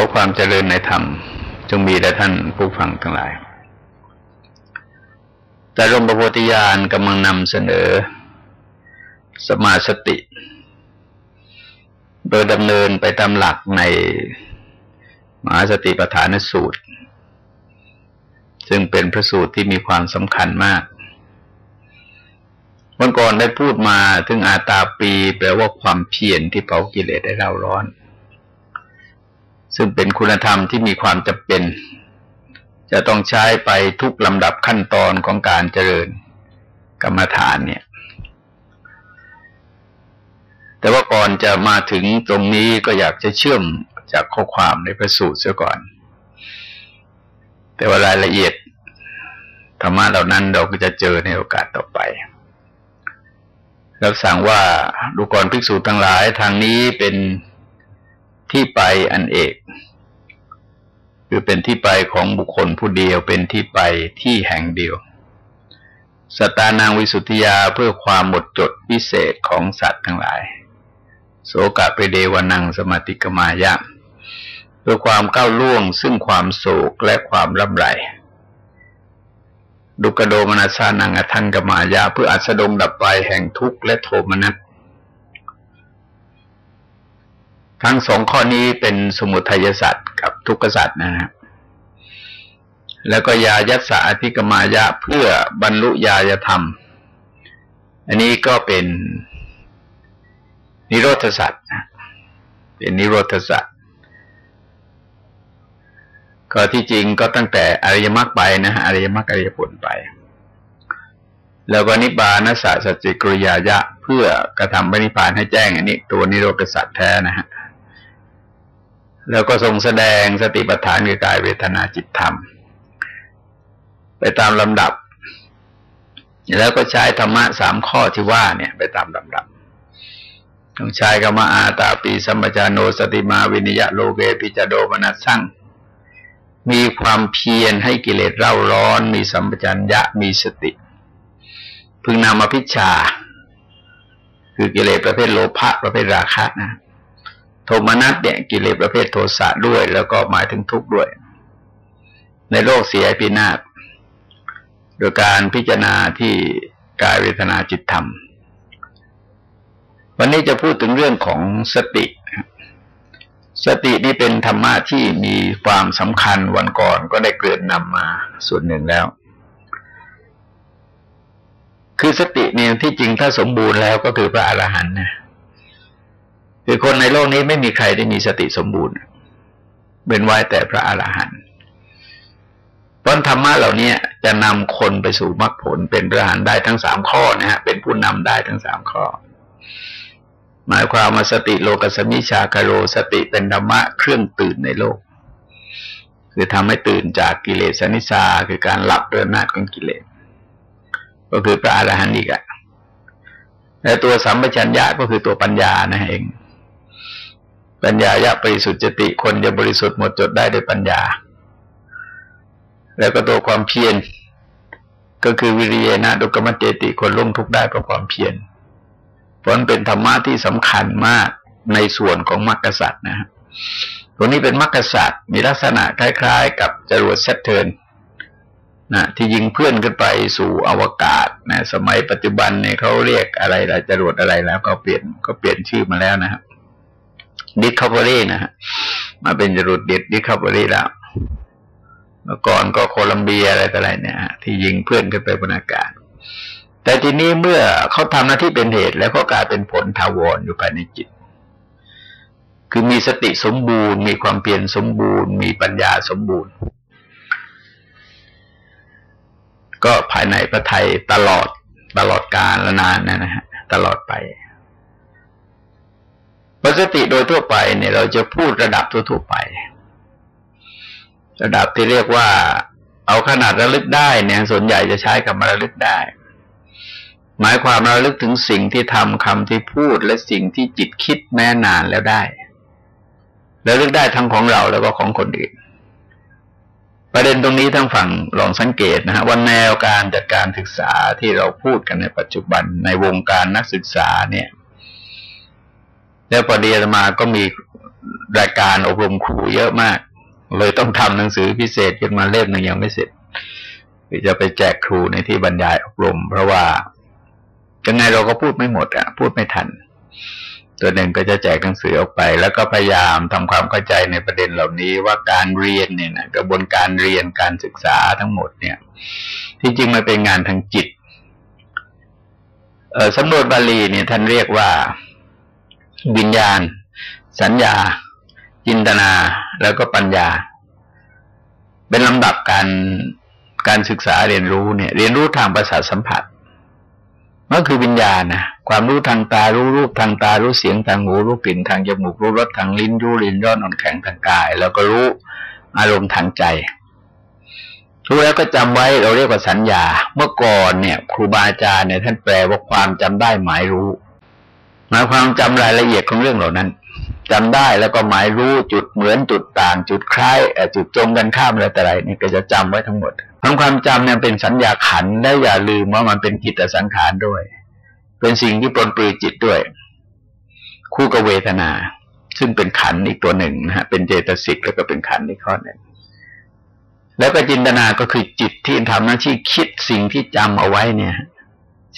อความเจริญในธรรม จงมีแด่ท่านผู้ฟังทั้งหลาย แต่รมประโพธิญาณกำลังนำเสนอ สมาสติ โดยดำเนินไปตามหลักในมหาสติปัฏฐานสูตร ซึ่งเป็นพระสูตรที่มีความสำคัญมากวันก่อนได้พูดมาถึงอาตาปี แปลว่าความเพียรที่เผากิเลสได้เร่าร้อน ซึ่งเป็นคุณธรรมที่มีความจำเป็น จะต้องใช้ไปทุกลำดับขั้นตอนของการเจริญกรรมฐานเนี่ย แต่ว่าก่อนจะมาถึงตรงนี้ก็อยากจะเชื่อมจากข้อความในพระสูตรเสียก่อน แต่ว่ารายละเอียดธรรมะเหล่านั้นเราก็จะเจอในโอกาสต่อไปรับสั่งว่าดูกรภิกษุทั้งหลายทางนี้เป็น ที่ไปอันเอกคือเป็นที่ไปของบุคคลผู้เดียวเป็นที่ไปที่แห่งเดียว สตานางวิสุทธิยาเพื่อความหมดจดพิเศษของสัตว์ทั้งหลาย โสกะไปเดวนังสมาติกมายะเพื่อความก้าวล่วงซึ่งความโศกและความร่ำไร ดุกโดมนัสานังอทันกมายาเพื่ออัสดงดับไปแห่งทุกข์และโทมนัส ทั้งสองข้อนี้เป็นสมุทัยสัตว์กับทุกขสัตว์นะฮะแล้วก็ยายัสสะอธิกมายะเพื่อบรรลุญาญธรรม อันนี้ก็เป็นนิโรธสัตว์เป็นนิโรธสัตว์ก็ที่จริงก็ตั้งแต่อริยมรรคไปนะฮะอริยมรรคอริยผลไป แล้วก็นิบานัสสะจิกริยายะ เพื่อกระทำปณิพานให้แจ้งอันนี้ ตัวนิโรธสัตว์แท้นะฮะ แล้วก็ทรงแสดงสติปัฏฐานคือกายเวทนาจิตธรรม ไปตามลำดับ แล้วก็ใช้ธรรมะสามข้อที่ว่าเนี่ย ไปตามลำดับต้องใช้กรรมอาตาปีสัมปจาโนสติมาวินิยะโลเกปิจโดมนัสสั่งมีความเพียรให้กิเลสเร่าร้อน มีสัมปชัญญะมีสติ พึงนำมาพิชาคือกิเลสประเภทโลภะประเภทราคะนะ ทมนัสเนี่ยกิเลสประเภทโทสะด้วย แล้วก็หมายถึงทุกข์ด้วย ในโลกเสียปีนาศโดยการพิจารณาที่กายเวทนาจิตธรรม วันนี้จะพูดถึงเรื่องของสติ สตินี่เป็นธรรมะที่มีความสำคัญวันก่อนก็ได้เกิดนำมาส่วนหนึ่งแล้ว คือสติเนี่ยที่จริงถ้าสมบูรณ์แล้วก็คือพระอรหันต์นะ คือคนในโลกนี้ไม่มีใครได้มีสติสมบูรณ์เป็นไว้แต่พระอรหันต์เพราะธรรมะเหล่านี้จะนำคนไปสู่มรรคผลเป็นพระอรหันต์ได้ทั้งสามข้อนะฮะเป็นผู้นำได้ทั้งสามข้อ หมายความว่าสติโลกสมิชาคาโรสติเป็นธรรมะเครื่องตื่นในโลก คือทำให้ตื่นจากกิเลสนิสาคือการหลับเดินน้าของกิเลสก็คือพระอรหันต์อีกอะและตัวสัมปชัญญะก็คือตัวปัญญานะเอง ปัญญายะปริสุทธิติคนจะบริสุทธิ์หมดจดได้ด้วยปัญญา แล้วก็ตัวความเพียรก็คือวิริยนะดุกรรมเจติคนลุ่งทุกได้เพราะความเพียรเพราะมันเป็นธรรมะที่สำคัญมากในส่วนของมรรคสัตว์นะฮะตัวนี้เป็นมรรคสัตว์มีลักษณะคล้าย ๆ กับจรวดเซตเทิร์นนะที่ยิงเพื่อนขึ้นไปสู่อวกาศนะสมัยปัจจุบันเนี่ยเขาเรียกอะไรล่ะจรวดอะไรแล้วก็เปลี่ยนก็เปลี่ยนชื่อมาแล้วนะครับ ดิคาบอรี่นะฮะมาเป็นจรวดเด็ดดิคาบอรี่แล้ว เมื่อก่อนก็โคลัมเบียอะไรต่ออะไรเนี่ยที่ยิงเพื่อนขึ้นไปบนอากาศ แต่ทีนี้เมื่อเขาทำหน้าที่เป็นเหตุแล้วก็กลายเป็นผลทาวรอยู่ภายในจิต คือมีสติสมบูรณ์ มีความเปลี่ยนสมบูรณ์ มีปัญญาสมบูรณ์ ก็ภายในพระไทยตลอดตลอดกาลและนานนะฮะตลอดไป ปกติโดยทั่วไปเนี่ยเราจะพูดระดับทั่วๆไป ระดับที่เรียกว่า เอาขนาดระลึกได้เนี่ยส่วนใหญ่จะใช้กับมาระลึกได้ หมายความราลึกถึงสิ่งที่ทำคำที่พูดและสิ่งที่จิตคิดแม้นานแล้วได้แล้วลึกได้ทั้งของเราแล้วก็ของคนอื่น ประเด็นตรงนี้ทั้งฝั่งลองสังเกตนะฮะว่าแนวการจัดการศึกษาที่เราพูดกันในปัจจุบันในวงการนักศึกษาเนี่ย แล้วพอดีมาก็มีรายการอบรมครูเยอะมาก เลยต้องทำหนังสือพิเศษขึ้นมาเล่มหนึ่งยังไม่เสร็จจะไปแจกครูในที่บรรยายอบรม เพราะว่ายังไงเราก็พูดไม่หมดอะ พูดไม่ทัน ตัวหนึ่งก็จะแจกหนังสือออกไป แล้วก็พยายามทำความเข้าใจในประเด็นเหล่านี้ว่าการเรียนเนี่ยนะกระบวนการเรียนการศึกษาทั้งหมดเนี่ย ที่จริงมันเป็นงานทางจิต เออสำนวนบาลีเนี่ยท่านเรียกว่า วิญญาณ สัญญา จินตนาแล้วก็ปัญญา เป็นลำดับการการศึกษาเรียนรู้เนี่ย เรียนรู้ทางประสาทสัมผัสมันคือวิญญาณนะความรู้ทางตารู้รูปทางตารู้เสียงทางหูรู้กลิ่นทางจมูกรู้รสทางลิ้นรู้ลิ้นร้อนอ่อนแข็งทางกาย แล้วก็รู้อารมณ์ทางใจรู้แล้วก็จำไว้เราเรียกว่าสัญญา เมื่อก่อนเนี่ย ครูบาอาจารย์เนี่ยท่านแปลว่าความจำได้หมายรู้ หมายความจำรายละเอียดของเรื่องเหล่านั้นจำได้แล้วก็หมายรู้จุดเหมือนจุดต่าง จุดคล้ายจุดตรงกันข้ามอะไรแต่ไรนี่ก็จะจำไว้ทั้งหมดทั้งความจำเนี่ยเป็นสัญญาขันและอย่าลืมว่ามันเป็นจิตสังขารด้วย เป็นสิ่งที่ปลนปลือจิตด้วย คู่กับเวทนา ซึ่งเป็นขันอีกตัวหนึ่งนะฮะเป็นเจตสิกแล้วก็เป็นขันอีกข้อหนึ่งแล้วก็จินตนาก็คือจิตที่ทำหน้าที่คิดสิ่งที่จำเอาไว้เนี่ย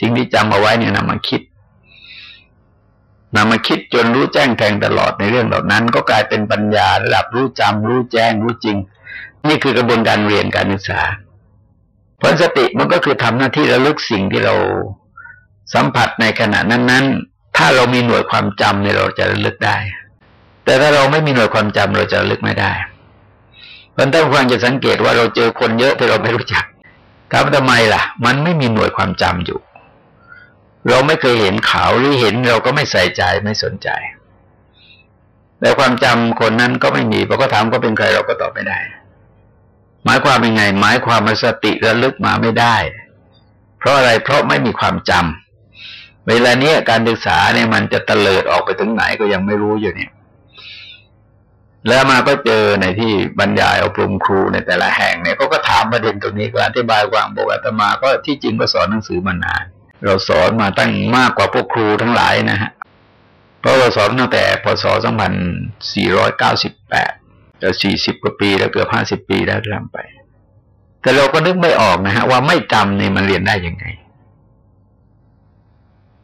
สิ่งที่จำเอาไว้เนี่ยนำมาคิด นำมาคิดจนรู้แจ้งแทงตลอดในเรื่องเหล่านั้น ก็กลายเป็นปัญญาระดับรู้จำรู้แจ้งรู้จริง นี่คือกระบวนการเรียนการศึกษาผลสติมันก็คือทำหน้าที่ระลึกสิ่งที่เราสัมผัสในขณะนั้น ๆ ถ้าเรามีหน่วยความจำเนี่ยเราจะระลึกได้ แต่ถ้าเราไม่มีหน่วยความจำเราจะระลึกไม่ได้เพราะท่านฟังจะสังเกตว่าเราเจอคนเยอะแต่เราไม่รู้จักถามทำไมล่ะ มันไม่มีหน่วยความจำอยู่ เราไม่เคยเห็นเขาหรือเห็นเราก็ไม่ใส่ใจไม่สนใจ แต่ความจำคนนั้นก็ไม่มีพอก็ถามก็เป็นใครเราก็ตอบไม่ได้ หมายความเป็นไง หมายความว่าสติระลึกมาไม่ได้ เพราะอะไรเพราะไม่มีความจำเวลาเนี้ยการศึกษาเนี่ยมันจะเตลิดออกไปถึงไหนก็ยังไม่รู้อยู่เนี่ย แล้วมาก็เจอในที่บรรยายอบรมครูในแต่ละแห่งเนี่ยก็ก็ถามประเด็นตรงนี้ก็อธิบายความบอกอาตมาก็ที่จริงก็สอนหนังสือมานาน เราสอนมาตั้งมากกว่าพวกครูทั้งหลายนะฮะเพราะเราสอนตั้งแต่พศ2498จะสี่สิบกว่าปีแล้วเกือบห้าสิบปีแล้วทำไป แต่เราก็นึกไม่ออกนะฮะว่าไม่จำเนี่ยมันเรียนได้ยังไง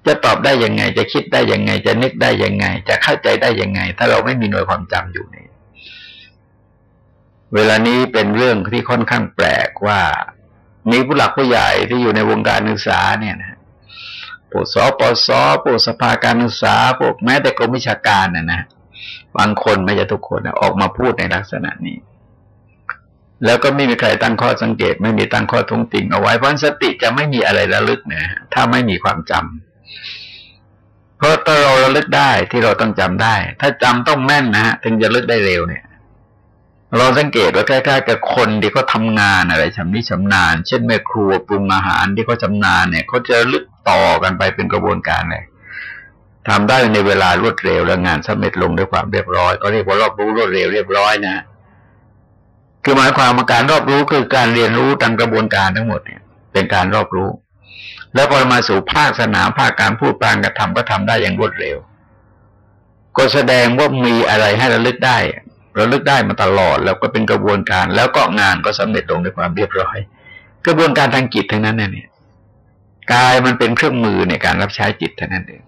จะตอบได้ยังไง จะคิดได้ยังไง จะนึกได้ยังไง จะเข้าใจได้ยังไง ถ้าเราไม่มีหน่วยความจำอยู่นี่เวลานี้เป็นเรื่องที่ค่อนข้างแปลกว่ามีผู้หลักผู้ใหญ่ที่อยู่ในวงการศึกษาเนี่ยนะ พวกสปสพวกสภาการศึกษาพวกแม้แต่กรมวิชาการนะนะบางคนไม่ใช่ทุกคนออกมาพูดในลักษณะนี้ แล้วก็ไม่มีใครตั้งข้อสังเกต ไม่มีตั้งข้อทงติ่งเอาไว้เพราะสติจะไม่มีอะไรระลึกเนี่ยถ้าไม่มีความจำเพราะถ้าเราระลึกได้ที่เราต้องจำได้ ถ้าจำต้องแม่นนะฮะถึงจะลึกได้เร็วเนี่ย เราสังเกตว่าใกล้ๆกับคนที่เขาทางานอะไรชำนิชำนาญ เช่นแม่ครัวปรุงอาหารที่เขาชานาญเนี่ยเขาจะลึกต่อกันไปเป็นกระบวนการเลยทำได้ในเวลารวดเร็วและงานสำเร็จลงด้วยความเรียบร้อยก็เรียกว่ารอบรู้รวดเร็วเรียบร้อยนะคือหมายความว่าการรอบรู้คือการเรียนรู้ตามกระบวนการทั้งหมดเนี่ย เป็นการรอบรู้ แล้วพอมาสู่ภาคสนามภาคการพูดปางกระทำก็ทำได้อย่างรวดเร็ว ก็แสดงว่ามีอะไรให้ระลึกได้ ระลึกได้มาตลอด แล้วก็เป็นกระบวนการ แล้วก็งานก็สำเร็จลงด้วยความเรียบร้อย กระบวนการทางจิตทั้งนั้นเนี่ยกายมันเป็นเครื่องมือในการรับใช้จิตเท่านั้นเอง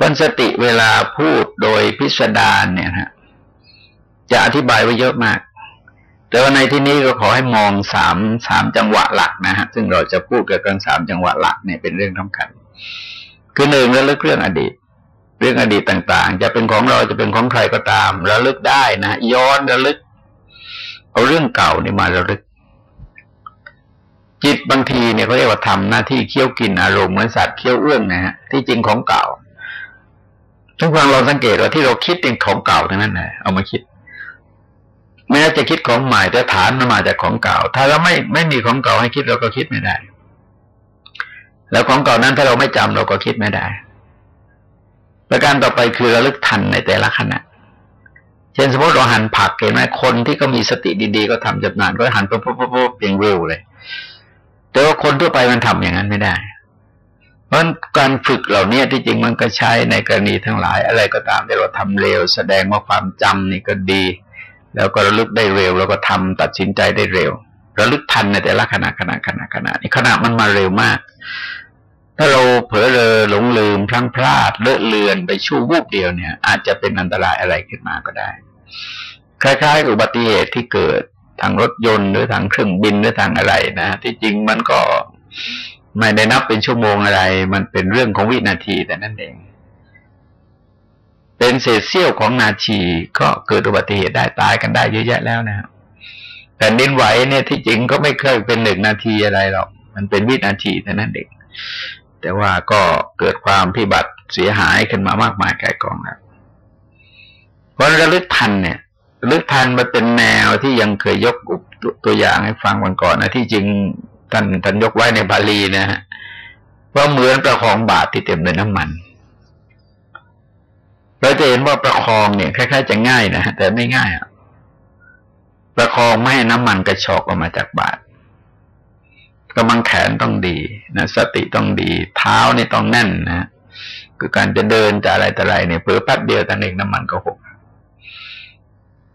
ปัญสติเวลาพูดโดยพิสดารเนี่ยฮะจะอธิบายไว้เยอะมาก แต่ว่าในที่นี้ก็ขอให้มองสามสามจังหวะหลักนะฮะ ซึ่งเราจะพูดเกี่ยวกับสามจังหวะหลักเนี่ยเป็นเรื่องสำคัญ คือหนึ่งระลึกเรื่องอดีต เรื่องอดีตต่างๆ จะเป็นของเราจะเป็นของใครก็ตามระลึกได้นะย้อนระลึก เอาเรื่องเก่านี่มาระลึก จิตบางทีเนี่ยเขาเรียกว่าทำหน้าที่เคี้ยวกินอารมณ์เหมือนสัตว์เคี้ยวเอื้องนะฮะที่จริงของเก่าทุกครั้งเราสังเกตว่าที่เราคิดเป็นของเก่าทั้งนั้นแหละเอามาคิดแม้จะคิดของใหม่แต่ฐานมันมาจากของเก่า ถ้าเราไม่ไม่มีของเก่าให้คิดเราก็คิดไม่ได้ แล้วของเก่านั้นถ้าเราไม่จำเราก็คิดไม่ได้ ประการต่อไปคือระลึกทันในแต่ละขณะ เช่นสมมติเราหั่นผักเห็นไหมคนที่ก็มีสติดีๆ ก็ทำจำนานก็หั่นปุ๊บปุ๊บปุ๊บเพียงเร็วเลย แต่ว่าคนทั่วไปมันทำอย่างนั้นไม่ได้ เพราะการฝึกเหล่านี้ที่จริงมันก็ใช้ในกรณีทั้งหลาย อะไรก็ตามที่เราทำเร็ว แสดงว่าความจำนี่ก็ดี แล้วก็ระลึกได้เร็ว แล้วก็ทำตัดสินใจได้เร็วระลึกทันในแต่ละขณะขณะขณะขณะนี่ขณะมันมาเร็วมาก ถ้าเราเผลอเลอหลงลืมพลั้งพลาดเลอะเลือนไปชั่ววูบเดียวเนี่ย อาจจะเป็นอันตรายอะไรขึ้นมาก็ได้ คล้ายๆกับอุบัติเหตุที่เกิดทางรถยนต์หรือทางเครื่องบินหรือทางอะไรนะที่จริงมันก็ไม่ได้นับเป็นชั่วโมงอะไร มันเป็นเรื่องของวินาทีแต่นั่นเอง เป็นเศษเสี้ยวของนาทีก็เกิดอุบัติเหตุได้ตายกันได้เยอะแยะแล้วนะครับแผ่นดินไหวเนี่ยที่จริงก็ไม่เคยเป็นหนึ่งนาทีอะไรหรอก มันเป็นวินาทีแต่นั่นเอง แต่ว่าก็เกิดความพิบัติเสียหายขึ้นมามากมายแก่กองแล้วเพราะระลึกทันเนี่ยลึกทันมันเป็นแนวที่ยังเคยยกตัวอย่างให้ฟังวันก่อนนะที่จริงท่านท่านยกไว้ในบาลีนะฮะว่าเหมือนประคองบาตรที่เต็มด้วยน้ำมันเราจะเห็นว่าประคองเนี่ยคล้ายๆจะง่ายนะแต่ไม่ง่ายอะประคองไม่ให้น้ำมันกระชอกออกมาจากบาตร กำลังแขนต้องดีนะสติต้องดี เท้านี่ต้องแน่นนะคือการจะเดินจะอะไรแต่ไรเนี่ยเพิ่แป๊บเดียวแต่เองน้ำมันก็หก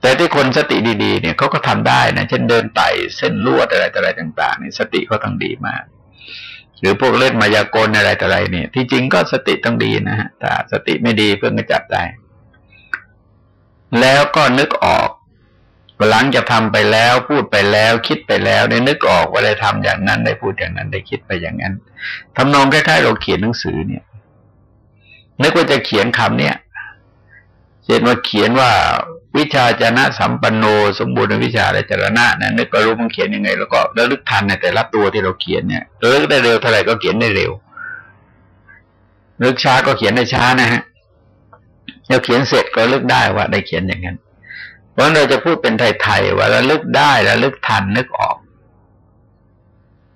แต่ที่คนสติดีๆเนี่ยเขาก็ทำได้นะเช่นเดินไต่เส้นลวดอะไรแต่อะไรต่างๆเนี่ยสติเขาต้องดีมาก หรือพวกเล่นมายากลอะไรแต่ไรเนี่ย ที่จริงก็สติต้องดีนะฮะแต่สติไม่ดีเพื่อนก็จับได้แล้วก็นึกออก หลังจากทาไปแล้วพูดไปแล้วคิดไปแล้วเนี่ยนึกออกว่าได้ทำอย่างนั้นได้พูดอย่างนั้นได้คิดไปอย่างนั้นทำนองคล้ายๆเราเขียนหนังสือเนี่ย นึกว่าจะเขียนคำเนี่ยเช่นว่าเขียนว่าวิชาจนะสัมปันโน สมบูรณ์วิชาและจรณะนะนึกก็รู้มันเขียนยังไง แล้วก็ระลึกทันในแต่ละตัวที่เราเขียนเนี่ยระลึกได้เร็วเท่าไหร่ก็เขียนได้เร็วนึกช้าก็เขียนได้ช้านะฮะแล้วเขียนเสร็จก็ลึกได้ว่าได้เขียนอย่างนั้น เพราะเราจะพูดเป็นไทยๆว่าระลึกได้ระลึกทันนึกออก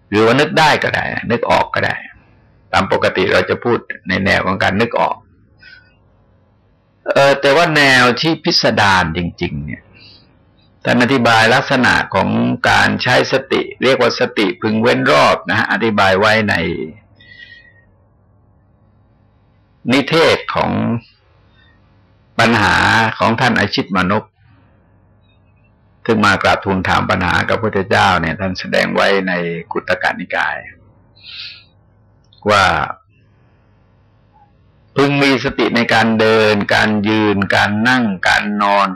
หรือว่านึกได้ก็ได้ นึกออกก็ได้ ตามปกติเราจะพูดในแนวของการนึกออก เออแต่ว่าแนวที่พิสดารจริง ๆ เนี่ยท่านอธิบายลักษณะของการใช้สติ เรียกว่าสติพึงเว้นรอบนะฮะอธิบายไว้ใน นิเทศของปัญหาของท่านอาชิตมนุษ ซึ่งมากราบทูลถามปัญหากับพระเจ้าเนี่ยท่านแสดงไว้ในกุตกานิกาย ว่า พึงมีสติในการเดิน การยืน การนั่ง การนอน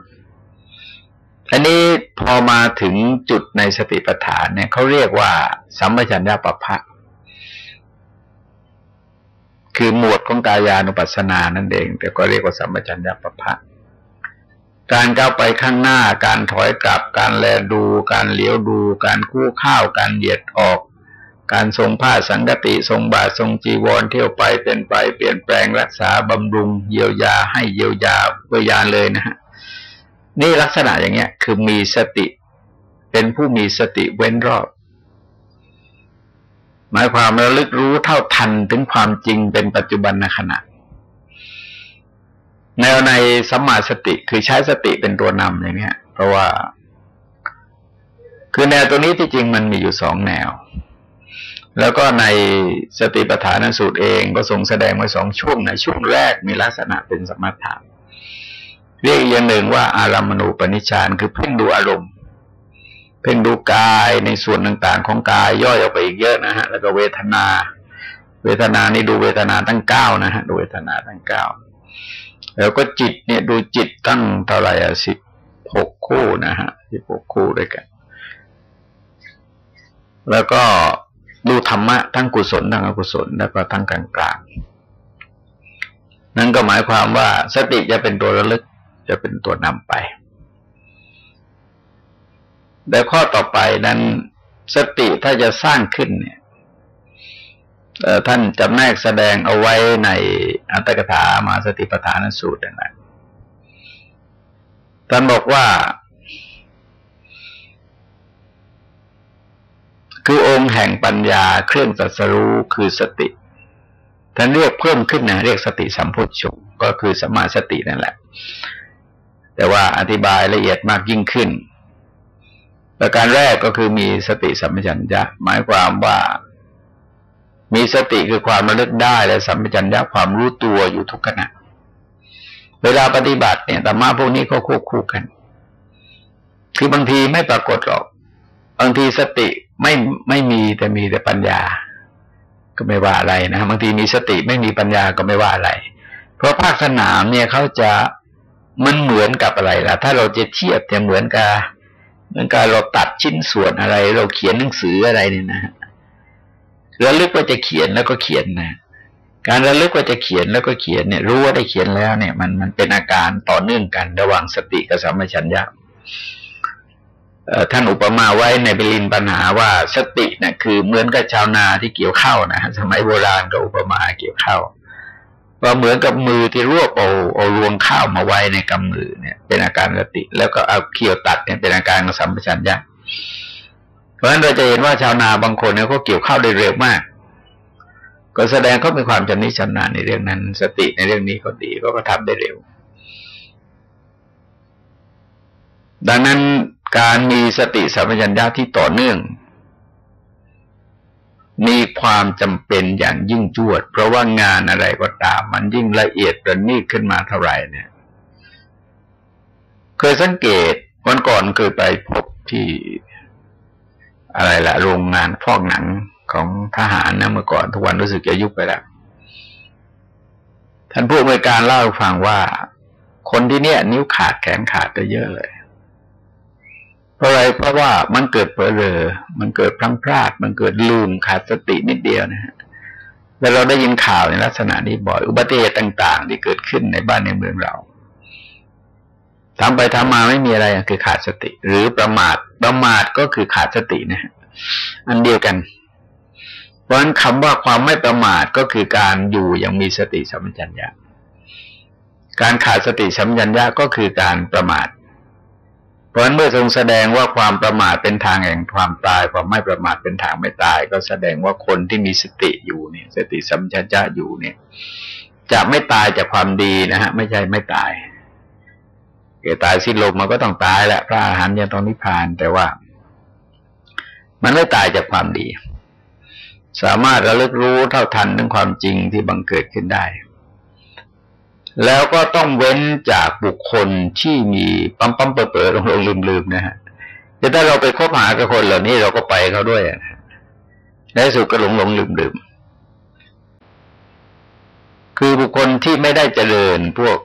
อันนี้พอมาถึงจุดในสติปัฏฐานเนี่ยเขาเรียกว่า สัมปชัญญะปะพะคือหมวดของกายานุปัสสนานั่นเอง แต่ก็เรียกว่าสัมปชัญญะปะพะ การก้าวไปข้างหน้า การถอยกลับ การแลดู การเหลียวดู การคู่ข้าว การเหยียดออก การทรงผ้าสังกติทรงบาททรงจีวรเที่ยวไปเป็นไปเปลี่ยนแปลงรักษาบำรุง เยียวยาให้เยียวยาเพื่อยานเลยนะฮะนี่ลักษณะอย่างเงี้ย คือมีสติ เป็นผู้มีสติเว้นรอบ หมายความระลึกรู้เท่าทันถึงความจริงเป็นปัจจุบันขณะ แนวในสัมมาสติคือใช้สติเป็นตัวนำอย่างเนี้ย เพราะว่า คือแนวตัวนี้ที่จริงมันมีอยู่สองแนว แล้วก็ในสติปัฏฐานสูตรเองก็ทรงแสดงไว้สองช่วงในช่วงแรกมีลักษณะเป็นสมถะเรียกอีกอย่างหนึ่งว่าอารามณูปนิชานคือเพ่งดูอารมณ์ เพ่งดูกายในส่วนต่างๆ ของกายย่อยออกไปอีกเยอะนะฮะ แล้วก็เวทนา เวทนานี่ดูเวทนาตั้งเก้านะฮะดูเวทนาตั้งเก้า แล้วก็จิตเนี่ยดูจิตตั้งเท่าไหร่อะสิบหกคู่นะฮะสิบหกคู่ด้วยกัน แล้วก็ดูธรรมะทั้งกุศลทั้งอกุศลแล้วก็ทั้งกลางกลางนั่นก็หมายความว่าสติจะเป็นตัวระลึกจะเป็นตัวนำไป แต่ข้อต่อไปนั้นสติถ้าจะสร้างขึ้นเนี่ย ท่านจำแนกแสดงเอาไว้ในอัตถกถามาสติปัฏฐานสูตรนั้นท่านบอกว่า คือองค์แห่งปัญญาเครื่องตรัสรู้คือสติ ท่านเรียกเพิ่มขึ้นนะเรียกสติสัมพุทธชงก็คือสมาสตินั่นแหละ แต่ว่าอธิบายละเอียดมากยิ่งขึ้น ประการแรกก็คือมีสติสัมปชัญญะหมายความว่า มีสติคือความระลึกได้และสัมปชัญญะความรู้ตัวอยู่ทุกขณะ เวลาปฏิบัติเนี่ยธรรมะพวกนี้ก็ควบคู่กัน คือบางทีไม่ปรากฏหรอก บางทีสติไม่ไม่มีแต่มีแต่ปัญญา ก็ไม่ว่าอะไรนะบางทีมีสติไม่มีปัญญาก็ไม่ว่าอะไร เพราะภาคสนามเนี่ยเขาจะมันเหมือนกับอะไรล่ะ ถ้าเราจะเทียบจะเหมือนกับเหมือนกับเราตัดชิ้นส่วนอะไร เราเขียนหนังสืออะไรเนี่ยนะ ระลึกว่าจะเขียนแล้วก็เขียนนะ การระลึกว่าจะเขียนแล้วก็เขียนเนี่ย รู้ว่าได้เขียนแล้วเนี่ย มันมันเป็นอาการต่อเนื่องกัน ระหว่างสติกับสัมปชัญญะท่านอุปมาไว้ในบรินปัญหาว่าสติเนี่ยคือเหมือนกับชาวนาที่เกี่ยวข้าวนะสมัยโบราณก็อุปมาเกี่ยวข้าวว่าเหมือนกับมือที่รวบเอาเอารวงข้าวมาไว้ในกำมือเนี่ย เป็นอาการสติ แล้วก็เอาเขี่ยวตัดเนี่ยเป็นอาการของสัมปชัญญะ เพราะฉะนั้นเราจะเห็นว่าชาวนาบางคนเนี่ยก็เกี่ยวข้าวได้เร็วมาก ก็แสดงเขามีความชำนิชำนาญในเรื่องนั้น สติในเรื่องนี้ก็ดีก็ก็ทำได้เร็ว ดังนั้นการมีสติสัมปชัญญะที่ต่อเนื่อง มีความจำเป็นอย่างยิ่งจวด เพราะว่างานอะไรก็ตาม มันยิ่งละเอียดประณีตขึ้นมาเท่าไหร่เนี่ย เคยสังเกตวันก่อนเคยไปพบที่ อะไรละโรงงานฟอกหนังของทหารนะเมื่อก่อนทุกวันรู้สึกจะยุบไปแล้ว ท่านผู้อำนวยการเล่าให้ฟังว่า คนที่เนี้ยนิ้วขาดแขนขาดก็เยอะเลย เพราะอะไรเพราะว่ามันเกิดเผลอมันเกิดพลั้งพลาด มันเกิดลืมขาดสตินิดเดียวนะฮะแล้วเราได้ยินข่าวในลักษณะนี้บ่อย อุบัติเหตุต่าง ๆ ที่เกิดขึ้นในบ้านในเมืองเรา ทำไปทำมาไม่มีอะไรคือขาดสติ หรือประมาทประมาทก็คือขาดสตินะอันเดียวกัน เพราะฉะนั้นคำว่าความไม่ประมาทก็คือการอยู่อย่างมีสติสัมปชัญญะการขาดสติสัมปชัญญะก็คือการประมาท เพราะฉะนั้นเมื่อทรงแสดงว่าความประมาทเป็นทางแห่งความตาย ความไม่ประมาทเป็นทางไม่ตาย ก็แสดงว่าคนที่มีสติอยู่เนี่ย สติสัมปชัญญะอยู่เนี่ย จะไม่ตายจากความดีนะฮะ ไม่ใช่ไม่ตาย เกิดตายสิ้นลมมันก็ต้องตายแหละ พระอาหารยังต้องนิพพาน แต่ว่า มันไม่ตายจากความดี สามารถระลึกรู้เท่าทันถึงความจริงที่บังเกิดขึ้นได้ แล้วก็ต้องเว้นจากบุคคลที่มีปั๊มปั๊มเปิดเปิดลงลงลืมลืมนะฮะแต่ถ้าเราไปคบหากับคนเหล่านี้เราก็ไปเขาด้วยในสุดก็หลงหลงลืมลืมคือบุคคลที่ไม่ได้เจริญพวก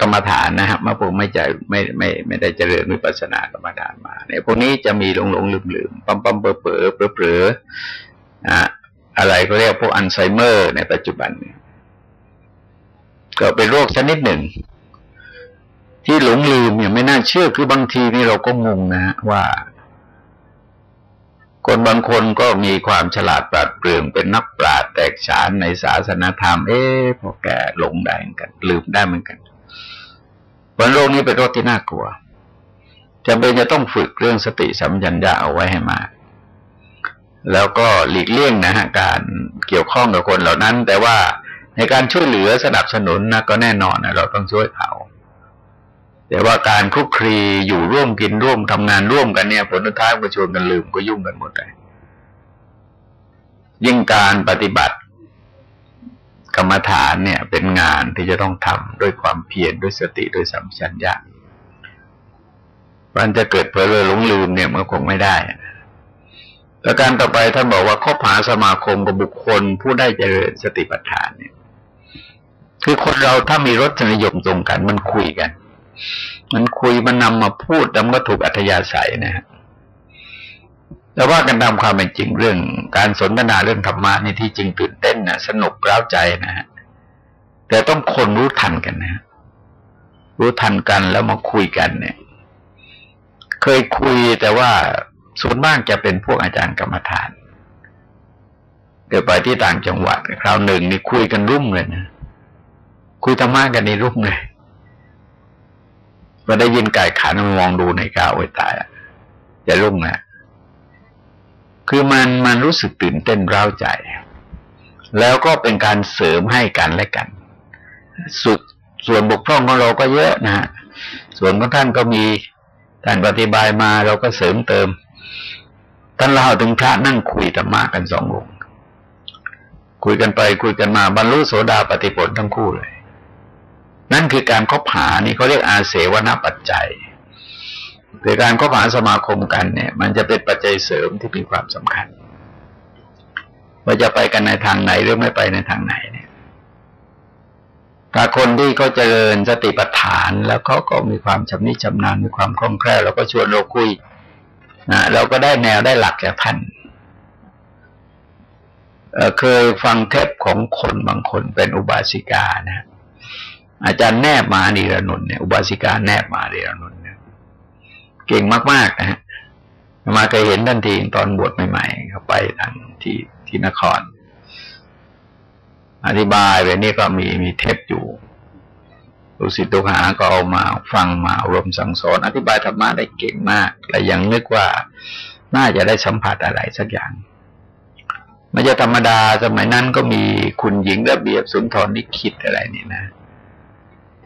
กรรมฐานนะฮะมาผมไม่ใจไม่ไม่ไม่ได้เจริญวิปัสสนากรรมฐานมาเนี่ยพวกนี้จะมีหลงหลงลืมลืมปั๊มปั๊มเปอเปอเปอเปออะอะไรก็เรียกพวกอัลไซเมอร์ ในปัจจุบันเนี่ยก็เป็นโรคชนิดหนึ่ง ที่หลงลืมอย่างไม่น่าเชื่อคือบางทีนี่เราก็งงนะว่า คนบางคนก็มีความฉลาดปราดเปรื่องเป็นนักปราชญ์แตกฉานในศาสนาธรรม เอ๊ะพอแกหลงได้เหมือนกัน ลืมได้เหมือนกัน วันโรคนี้เป็นโรคที่น่ากลัวจำเป็นจะต้องฝึกเรื่องสติสัมปชัญญะเอาไว้ให้มาก แล้วก็หลีกเลี่ยงนะฮะการเกี่ยวข้องกับคนเหล่านั้น แต่ว่าในการช่วยเหลือสนับสนุนนะก็แน่นอนนะเราต้องช่วยเขา แต่ว่าการคุกครีอยู่ร่วมกินร่วมทำงานร่วมกันเนี่ยผลท้ายก็ชวนกันลืมก็ยุ่งกันหมดเลยยิ่งการปฏิบัติ กรรมฐานเนี่ยเป็นงานที่จะต้องทำด้วยความเพียรด้วยสติด้วยสัมชัญญะมันจะเกิดเพลอหลงลืมเนี่ยมันคงไม่ได้แล้วการต่อไปท่านบอกว่าข้อผาสมาคมกับบุคคลผู้ได้เจริญสติปัฏฐานเนี่ย คือคนเราถ้ามีรสนิยมตรงกัน มันคุยกัน มันคุยมันนำมาพูดแล้วก็ถูกอัธยาศัยนะฮะ แต่ว่ากันตามความเป็นจริงเรื่อง การสนทนาเรื่องธรรมะนี่ที่จริงตื่นเต้นนะสนุกร้าวใจนะฮะแต่ต้องคนรู้ทันกันนะ รู้ทันกันแล้วมาคุยกันเนี่ย เคยคุยแต่ว่าส่วนมากจะเป็นพวกอาจารย์กรรมฐานเกิดไปที่ต่างจังหวัดคราวหนึ่งนี่คุยกันรุ่มเลยนะคุยธรรมะกันในรุ่มเลยพอได้ยินไก่ขันมองดูในกาวไว้ตายอะจะรุ่งนะ คือมันมันรู้สึกตื่นเต้นร้าวใจ แล้วก็เป็นการเสริมให้กันและกัน สุดส่วนบกพร่องของเราก็เยอะนะฮะส่วนของท่านก็มีท่านปฏิบายมาเราก็เสริมเติมท่านเล่าถึงพระนั่งคุยธรรมะกันสององค์คุยกันไปคุยกันมาบรรลุโสดาปฏิผลทั้งคู่เลย นั่นคือการคบหานี่เขาเรียกอาเสวนปัจจัย คือการคบหาสมาคมกันเนี่ย มันจะเป็นปัจจัยเสริมที่มีความสำคัญว่าจะไปกันในทางไหนหรือไม่ไปในทางไหนเนี่ยถ้าคนที่เขาเจริญสติปัฏฐาน แล้วเขาก็มีความชำนิชำนาญมีความคล่องแคล่วแล้วก็ชวนเราคุยนะเราก็ได้แนวได้หลักจากท่านเเคยฟังเทปของคนบางคนเป็นอุบาสิกานะอาจารย์แนบมาดีรนุนเนี่ยอุบาสิกาแนบมาดีรนุนเนี่ย เก่งมากๆนะฮะมาเคยเห็นทันทีตอนบวชใหม่ๆเขาไปทางที่ที่นคร อธิบายแบบนี้ก็มีมีเทปอยู่ลูกศิษย์ตุหาก็เอามาฟังมารวมสั่งสอน อธิบายธรรมะได้เก่งมากแต่ยังนึกว่าน่าจะได้สัมผัสอะไรสักอย่างไม่ใช่ธรรมดาสมัยนั้นก็มีคุณหญิงระเบียบสุนทรนิคิดอะไรนี่นะ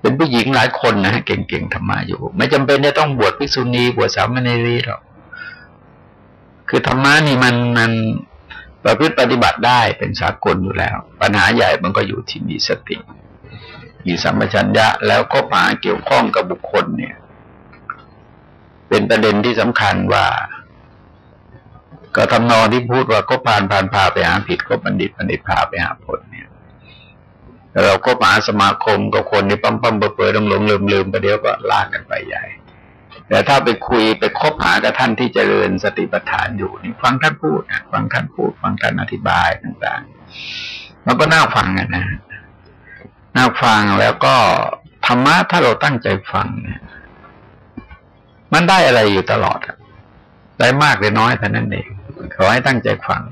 เป็นผู้หญิงหลายคนนะเก่งๆธรรมะอยู่ ไม่จำเป็นจะต้องบวชภิกษุณีบวชสามเณรีหรอกคือธรรมะนี่มันมันประพฤติปฏิบัติได้เป็นสากลอยู่แล้ว ปัญหาใหญ่มันก็อยู่ที่มีสติ มีสัมปชัญญะ แล้วก็หาเกี่ยวข้องกับบุคคลเนี่ย เป็นประเด็นที่สำคัญว่า ก็ทำนองที่พูดว่าก็ผ่านผ่านพาไปหาผิดก็บัณฑิตบัณฑิตพาไปหาผลเนี่ย เราก็มาสมาคมกับคนที่ปั๊มปั๊มเปิดลงหลงลืมลืมไปเดี๋ยวก็ลากกันไปใหญ่ แต่ถ้าไปคุยไปคบหากับท่านที่เจริญสติปัฏฐานอยู่นี่ฟังท่านพูดนะฟังท่านพูด ฟังท่านอธิบายต่างๆมันก็น่าฟังนะน่าฟังแล้วก็ธรรมะถ้าเราตั้งใจฟังเนี่ยมันได้อะไรอยู่ตลอดได้มากหรือน้อยแต่านั้นเองขอให้ตั้งใจฟัง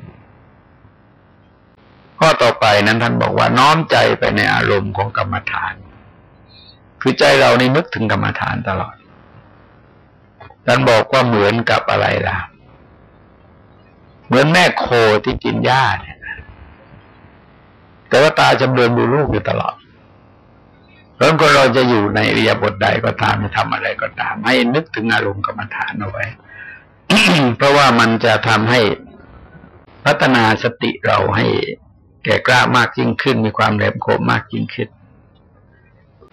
ข้อต่อไปนั้นท่านบอกว่าน้อมใจไปในอารมณ์ของกรรมฐาน คือใจเรานี่นึกถึงกรรมฐานตลอดท่านบอกว่าเหมือนกับอะไรล่ะ เหมือนแม่โคที่กินหญ้าเนี่ยแต่ว่าตาจำเริญดูลูกอยู่ตลอดเพราะคนเราจะอยู่ในอริยบทใดก็ตามจะทำอะไรก็ตาม ให้นึกถึงอารมณ์กรรมฐานเอาไว้ เพราะว่ามันจะทำให้พัฒนาสติเราให้ แก่กล้ามากยิ่งขึ้น มีความแหลมคมมากยิ่งขึ้น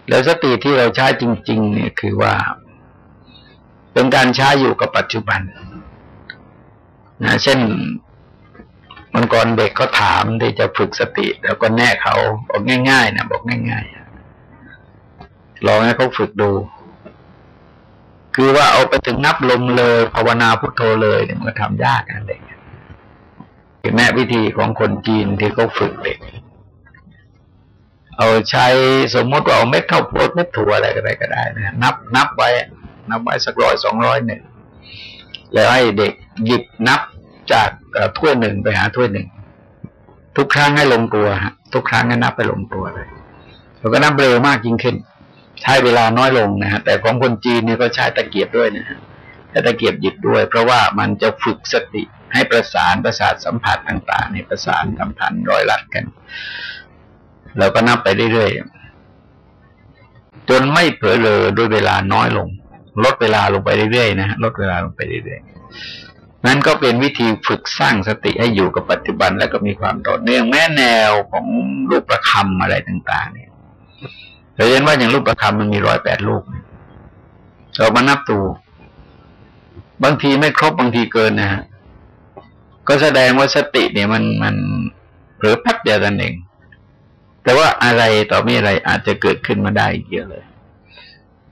แล้วสติที่เราใช้จริง ๆ เนี่ยคือว่า เป็นการใช้อยู่กับปัจจุบันนะเช่นมันก่อนเด็กเขาถามที่จะฝึกสติ แล้วก็แน่เขาบอกง่ายๆนะบอกง่ายๆลองให้เขาฝึกดู คือว่าเอาไปถึงนับลมเลยภาวนาพุทโธเลยเนี่ยมันทำยากนั่นเอง แม่วิธีของคนจีนที่เขาฝึกเด็ก เอาใช้สมมติว่าเอาเม็ดข้าวโพดเม็ดถั่วอะไรก็ได้ก็ได้นะนับนับไว้ นับไว้สักร้อยสองร้อยหนึ่งแล้วให้เด็กหยิบนับจากถ้วยหนึ่งไปหาถ้วยหนึ่งทุกครั้งให้ลงตัวฮะทุกครั้งให้นับไปลงตัวเลยแล้วก็นับเร็วมากยิ่งขึ้น ใช้เวลาน้อยลงนะฮะแต่ของคนจีนเนี่ยก็ใช้ตะเกียบด้วยนะฮะ แต่ตะเกียบหยิบด้วย เพราะว่ามันจะฝึกสติให้ประสานประสาทสัมผัสต่างๆในประสานสัมพันธ์รอยรัดกันเราก็นับไปเรื่อยๆจนไม่เผลอเลยด้วยเวลาน้อยลง ลดเวลาลงไปเรื่อยๆนะลดเวลาลงไปเรื่อยๆนั่นก็เป็นวิธีฝึกสร้างสติให้อยู่กับปัจจุบัน แล้วก็มีความต่อเนื่องแม้แนวของรูปประคำอะไรต่าง ๆ เนี่ยเราเห็นว่าอย่างรูปประคำมันมีร้อยแปดลูกเรามานับตู บางทีไม่ครบบางทีเกินนะฮะก็แสดงว่าสติเนี่ยมันมันเผลอพัดเดียวกันเอง แต่ว่าอะไรต่อไม่อะไรอาจจะเกิดขึ้นมาได้เยอะเลย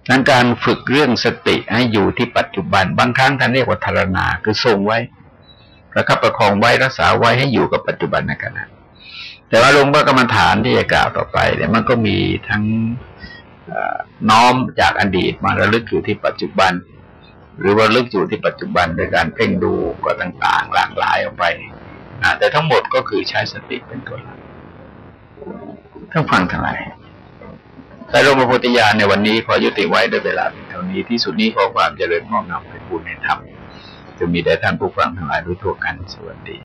ดังการฝึกเรื่องสติให้อยู่ที่ปัจจุบัน บางครั้งท่านเรียกว่าธารณาคือทรงไว้ประคับประคองไว้รักษาไว้ให้อยู่กับปัจจุบันในขณะแต่ว่าลงพระกรรมฐานที่จะกล่าวต่อไปเนี่ยมันก็มีทั้งน้อมจากอดีตมาระลึกอยู่ที่ปัจจุบัน หรือว่าลึกอยู่ที่ปัจจุบันโดยการเพ่งดูก็ต่างๆ หลากหลายออกไปแต่ทั้งหมดก็คือใช้สติเป็นตัวหลักทั้งฟังทั้งหลายแต่หลวงพ่อพุทธญาณในวันนี้ขอยุติไว้ด้วยเวลาเท่านี้ที่สุดนี้ขอความเจริญงอกงามไปบูรณนธรรมจะมีแด่ท่านผู้ฟังทั้งหลายด้วยทั่วกันสวัสดี